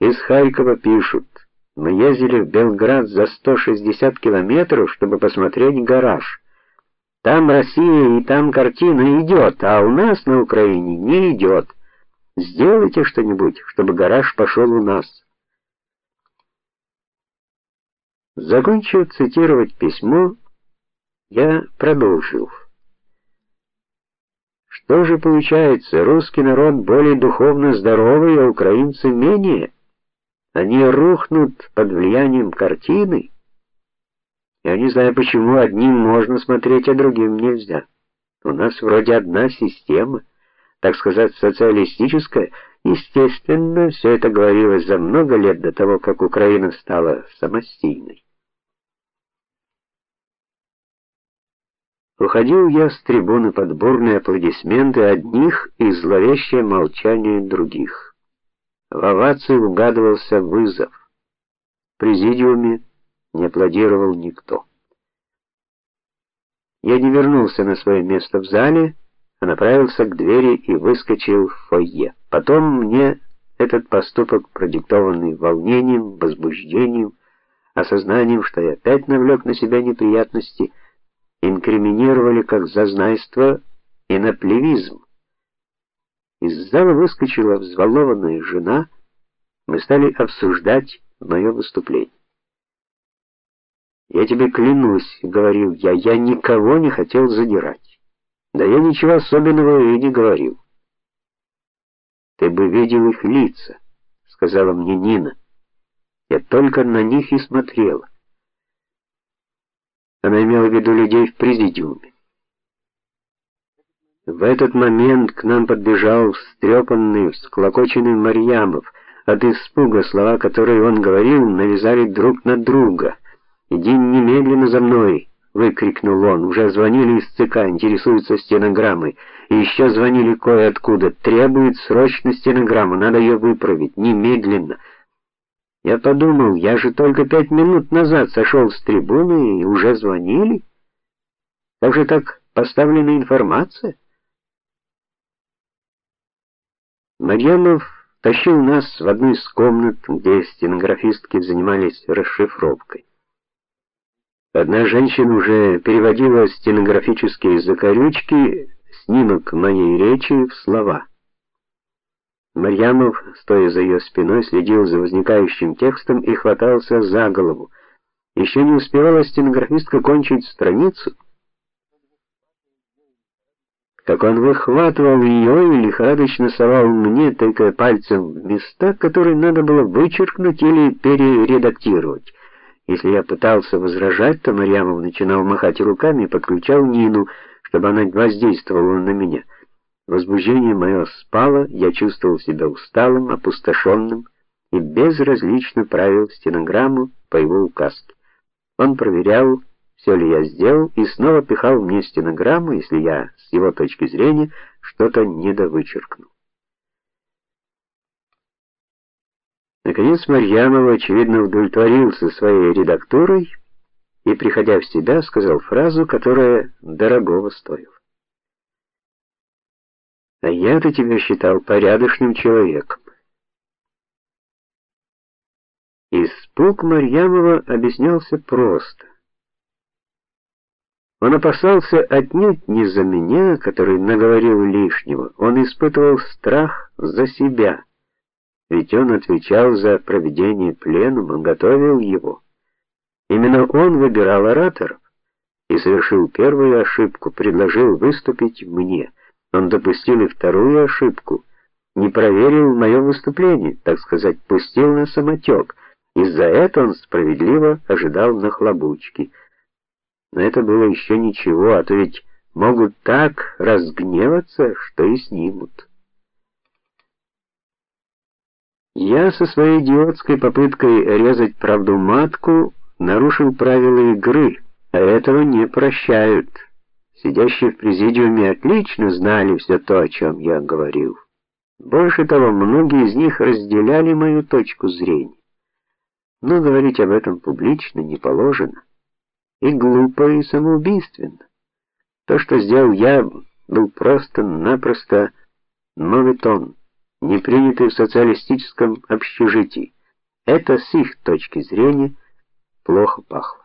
Из Харькова пишут: "Мы ездили в Белград за 160 километров, чтобы посмотреть гараж. Там Россия и там картина идет, а у нас на Украине не идет. Сделайте что-нибудь, чтобы гараж пошел у нас". Закончив цитировать письмо, я продолжил. Что же получается, русский народ более духовно здоровый, а украинцы менее? Они рухнут под влиянием картины. Я не знаю, почему одним можно смотреть, а другим нельзя. У нас вроде одна система, так сказать, социалистическая. Естественно, все это говорилось за много лет до того, как Украина стала самостийной. Уходил я с трибуны под бурные аплодисменты одних и зловещее молчание других. В овации угадывался вызов. В президиуме не аплодировал никто. Я не вернулся на свое место в зале, а направился к двери и выскочил в фойе. Потом мне этот поступок, продиктованный волнением, возбуждением, осознанием, что я опять навлек на себя неприятности, инкриминировали как зазнайство и наплевизм. Из зала выскочила взволнованная жена, мы стали обсуждать мое выступление. Я тебе клянусь, говорил я, я никого не хотел задирать. Да я ничего особенного и не говорил. Ты бы видел их лица, сказала мне Нина. Я только на них и смотрела. Она имела в виду людей в президиуме. В этот момент к нам подбежал встрепанный, всклокоченный Марьямов. От испуга слова, которые он говорил, навязали друг на друга. "Иди немедленно за мной", выкрикнул он. Уже звонили из ЦК, интересуются стенограммой. И еще звонили кое-откуда. Требуют срочно стенограмму, надо ее выправить немедленно. Я подумал, я же только пять минут назад сошел с трибуны и уже звонили. Как же так поставлена информация? Марьянов тащил нас в одну из комнат, где стенографистки занимались расшифровкой. Одна женщина уже переводила стенографические закорючки, снимок моей речи в слова. Марьямов, стоя за ее спиной, следил за возникающим текстом и хватался за голову. Еще не успевала стенографистка кончить страницу, как он выхватывал ее и лихорадочно совал мне, только пальцем в места, которые надо было вычеркнуть или перередактировать. Если я пытался возражать, то Марьямов начинал махать руками и подключал Нину, чтобы она воздействовала на меня. Возбуждение мое спало, я чувствовал себя усталым, опустошенным и безразлично правил стенограмму по его указке. Он проверял, все ли я сделал, и снова пихал мне стенограмму, если я с его точки зрения что-то недовычеркнул. Наконец Марьянов очевидно удовлетворился своей редактурой и, приходя в себя, сказал фразу, которая дорогого стоила. А я-то тебя считал порядочным человеком. Испуг Марьямова объяснялся просто. Он опасался отнюдь не за меня, который наговорил лишнего. Он испытывал страх за себя. Ведь он отвечал за проведение пленума, готовил его. Именно он выбирал ораторов и совершил первую ошибку, предложил выступить мне. Он допустил и вторую ошибку. Не проверил мое выступление, так сказать, пустил на самотек. Из-за этого он справедливо ожидал нахлобучки. Но это было еще ничего, а то ведь могут так разгневаться, что и снимут. Я со своей идиотской попыткой резать правду матку нарушил правила игры, а этого не прощают. Сидящие в президиуме отлично знали все то, о чем я говорил. Больше того, многие из них разделяли мою точку зрения. Но говорить об этом публично не положено. И глупо, и самоубийственно. То, что сделал я, был просто-напросто моветон. не приняты в социалистическом общежитии. Это с их точки зрения плохо пахло.